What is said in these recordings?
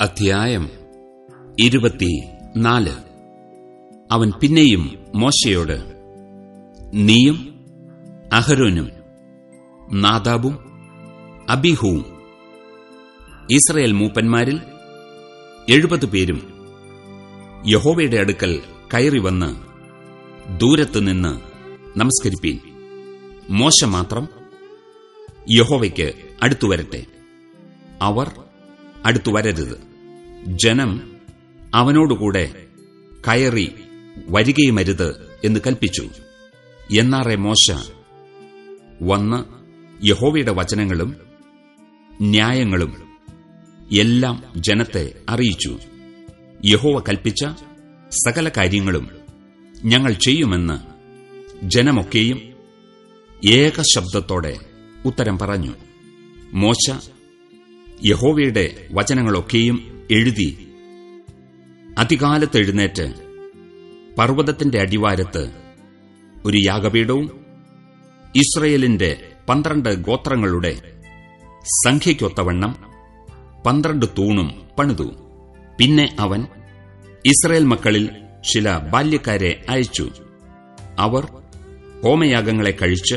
അധ്യായം ഇരുപത്തിനാല്. അവൻ പിന്നെയും മോശയോട് നീയും അഹരോനും നാദാബും അബിഹുവും ഇസ്രയേൽ മൂപ്പന്മാരിൽ എഴുപത് പേരും യഹോവയുടെ അടുക്കൽ കയറി വന്ന് ദൂരത്തുനിന്ന് നമസ്കരിപ്പീൻ. മോശ മാത്രം യഹോവയ്ക്ക് അടുത്തുവരട്ടെ. അവർ അടുത്തു വരരുത് ജനം അവനോടുകൂടെ കയറി വരികയുമരുത് എന്ന് കൽപ്പിച്ചു. എന്നാറെ മോശ വന്ന് യഹോവയുടെ വചനങ്ങളും ന്യായങ്ങളും എല്ലാം ജനത്തെ അറിയിച്ചു. യഹോവ കൽപ്പിച്ച സകല കാര്യങ്ങളും ഞങ്ങൾ ചെയ്യുമെന്ന് ജനമൊക്കെയും ഏക ശബ്ദത്തോടെ ഉത്തരം പറഞ്ഞു. മോശ യഹോവയുടെ വചനങ്ങളൊക്കെയും എഴുതി. അതികാലത്ത് എഴുന്നേറ്റ് പർവതത്തിന്റെ അടിവാരത്ത് ഒരു യാഗപീഠവും ഇസ്രയേലിന്റെ പന്ത്രണ്ട് ഗോത്രങ്ങളുടെ സംഖ്യയ്ക്കൊത്തവണ്ണം പന്ത്രണ്ട് തൂണും പണിതു. പിന്നെ അവൻ ഇസ്രയേൽ മക്കളിൽ ചില ബാല്യക്കാരെ അയച്ചു. അവർ ഹോമയാഗങ്ങളെ കഴിച്ച്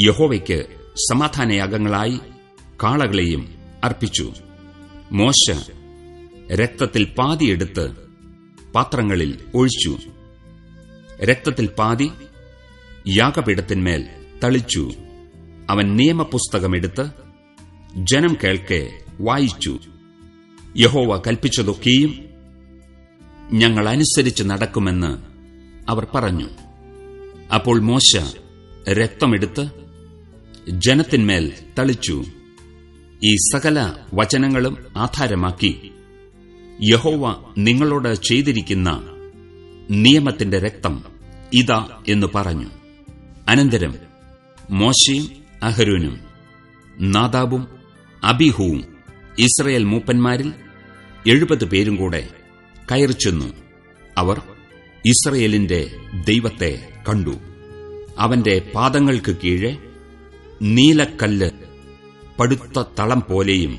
യഹോവയ്ക്ക് സമാധാനയാഗങ്ങളായി കാളകളെയും അർപ്പിച്ചു. മോശ രക്തത്തിൽ പാതിയെടുത്ത് പാത്രങ്ങളിൽ ഒഴിച്ചു. രക്തത്തിൽ പാതി യാഗപീഠത്തിന്മേൽ തളിച്ചു. അവൻ നിയമപുസ്തകമെടുത്ത് ജനം കേൾക്കെ വായിച്ചു. യഹോവ കൽപ്പിച്ചതൊക്കെയും ഞങ്ങൾ അനുസരിച്ച് നടക്കുമെന്ന് അവർ പറഞ്ഞു. അപ്പോൾ മോശ രക്തമെടുത്ത് ജനത്തിന്മേൽ തളിച്ചു. ഈ സകല വചനങ്ങളും ആധാരമാക്കി യഹോവ നിങ്ങളോട് ചെയ്തിരിക്കുന്ന നിയമത്തിന്റെ രക്തം ഇതാ എന്ന് പറഞ്ഞു. അനന്തരം മോശയും അഹരൂനും നാദാബും അബിഹുവും ഇസ്രയേൽ മൂപ്പന്മാരിൽ എഴുപത് പേരും കൂടെ കയറിച്ചെന്നു അവർ ഇസ്രയേലിന്റെ ദൈവത്തെ കണ്ടു. അവന്റെ പാദങ്ങൾക്ക് കീഴെ നീലക്കല്ല് പടുത്ത തളം പോലെയും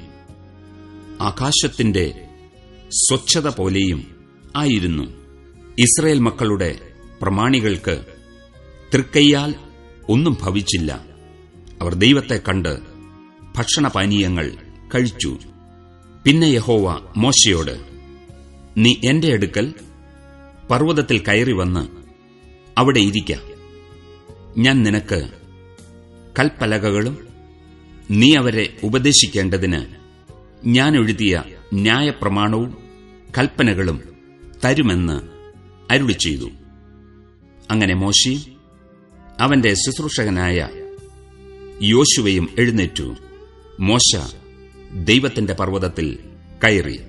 ആകാശത്തിന്റെ സ്വച്ഛത പോലെയും ആയിരുന്നു. ഇസ്രയേൽ മക്കളുടെ പ്രമാണികൾക്ക് തൃക്കയ്യാൽ ഒന്നും ഭവിച്ചില്ല. അവർ ദൈവത്തെ കണ്ട് ഭക്ഷണപാനീയങ്ങൾ കഴിച്ചു. പിന്നെ യഹോവ മോശയോട് നീ എന്റെ അടുക്കൽ പർവതത്തിൽ കയറി വന്ന് അവിടെ ഇരിക്ക. ഞാൻ നിനക്ക് കൽപ്പലകകളും നീ അവരെ ഉപദേശിക്കേണ്ടതിന് ഞാൻ എഴുതിയ ന്യായപ്രമാണവും കൽപ്പനകളും തരുമെന്ന് അരുളി ചെയ്തു. അങ്ങനെ മോശി അവന്റെ ശുശ്രൂഷകനായ യോശുവയും എഴുന്നേറ്റു. മോശ ദൈവത്തിന്റെ പർവതത്തിൽ കയറി.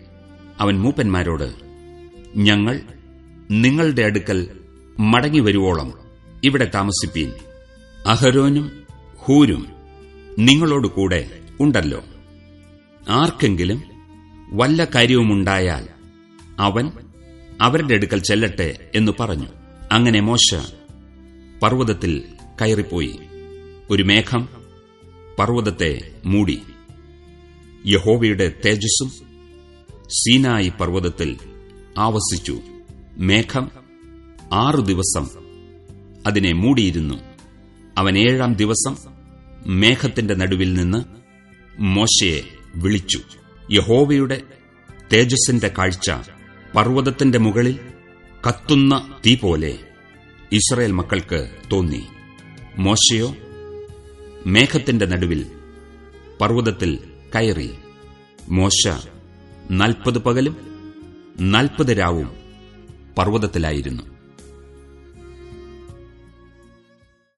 അവൻ മൂപ്പന്മാരോട് ഞങ്ങൾ നിങ്ങളുടെ അടുക്കൽ മടങ്ങിവരുവോളം ഇവിടെ താമസിപ്പീൻ. അഹരോനും ഹൂരും നിങ്ങളോടുകൂടെ ഉണ്ടല്ലോ. ആർക്കെങ്കിലും വല്ല കാര്യവുമുണ്ടായാൽ അവൻ അവരുടെ അടുക്കൽ ചെല്ലട്ടെ എന്നു പറഞ്ഞു. അങ്ങനെ മോശ പർവതത്തിൽ കയറിപ്പോയി. ഒരു മേഘം പർവതത്തെ മൂടി. യഹോവയുടെ തേജസ്സും സീനായി പർവതത്തിൽ ആവസിച്ചു. മേഘം ആറു ദിവസം അതിനെ മൂടിയിരുന്നു. അവൻ ഏഴാം ദിവസം മേഘത്തിന്റെ നടുവിൽ നിന്ന് മോശയെ വിളിച്ചു. യഹോവയുടെ തേജസ്സിന്റെ കാഴ്ച പർവതത്തിന്റെ മുകളിൽ കത്തുന്ന തീ പോലെ ഇസ്രയേൽ മക്കൾക്ക് തോന്നി. മോശയോ മേഘത്തിന്റെ നടുവിൽ പർവതത്തിൽ കയറി. മോശ നാൽപ്പത് പകലും നാൽപ്പത് രാവും പർവതത്തിലായിരുന്നു.